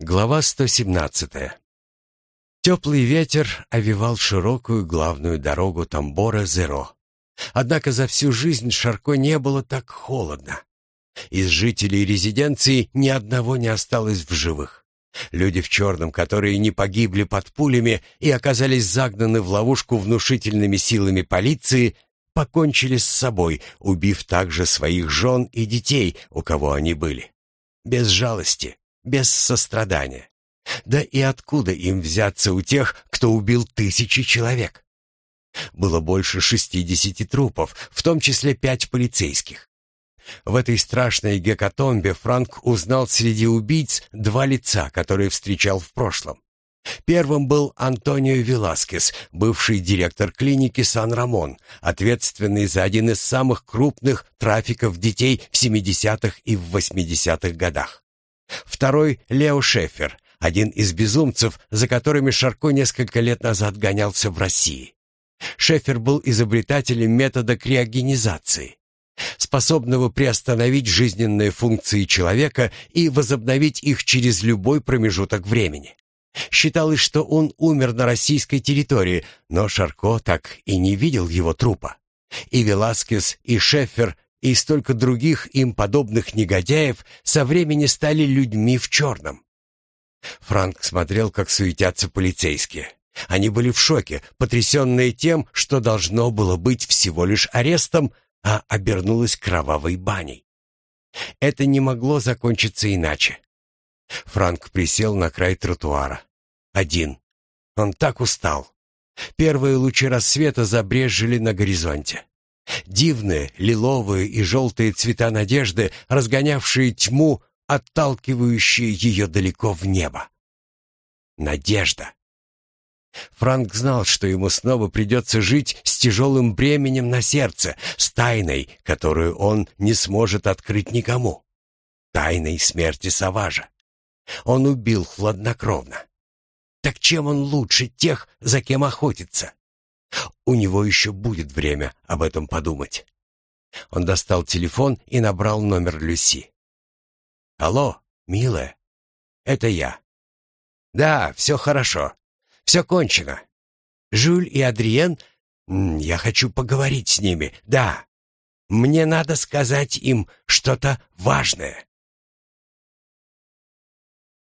Глава 117. Теплый ветер овивал широкую главную дорогу Тамбора-Зеро. Однако за всю жизнь Шарко не было так холодно. Из жителей резиденции ни одного не осталось в живых. Люди в черном, которые не погибли под пулями и оказались загнаны в ловушку внушительными силами полиции, покончили с собой, убив также своих жен и детей, у кого они были. Без жалости, без сострадания. Да и откуда им взяться у тех, кто убил тысячи человек? Было больше шестидесяти трупов, в том числе пять полицейских. В этой страшной гекатомбе Франк узнал среди убийц два лица, которые встречал в прошлом. Первым был Антонио Веласкес, бывший директор клиники Сан-Рамон, ответственный за один из самых крупных трафиков детей в 70-х и в 80-х годах. Второй — Лео Шефер, один из безумцев, за которыми Шарко несколько лет назад гонялся в России. Шефер был изобретателем метода криогенизации, способного приостановить жизненные функции человека и возобновить их через любой промежуток времени. Считалось, что он умер на российской территории, но Шарко так и не видел его трупа. И Веласкес, и Шефер и столько других им подобных негодяев со времени стали людьми в черном. Франк смотрел, как суетятся полицейские. Они были в шоке, потрясенные тем, что должно было быть всего лишь арестом, а обернулось кровавой баней. Это не могло закончиться иначе. Франк присел на край тротуара. Один. Он так устал. Первые лучи рассвета забрезжили на горизонте. Дивные лиловые и желтые цвета надежды, разгонявшие тьму, отталкивающие ее далеко в небо. Надежда. Франк знал, что ему снова придется жить с тяжелым бременем на сердце, с тайной, которую он не сможет открыть никому. Тайной смерти Саважа. Он убил хладнокровно. Так чем он лучше тех, за кем охотится? У него еще будет время об этом подумать. Он достал телефон и набрал номер Люси. «Алло, милая, это я». «Да, все хорошо. Все кончено. Жюль и Адриен, я хочу поговорить с ними, да. Мне надо сказать им что-то важное».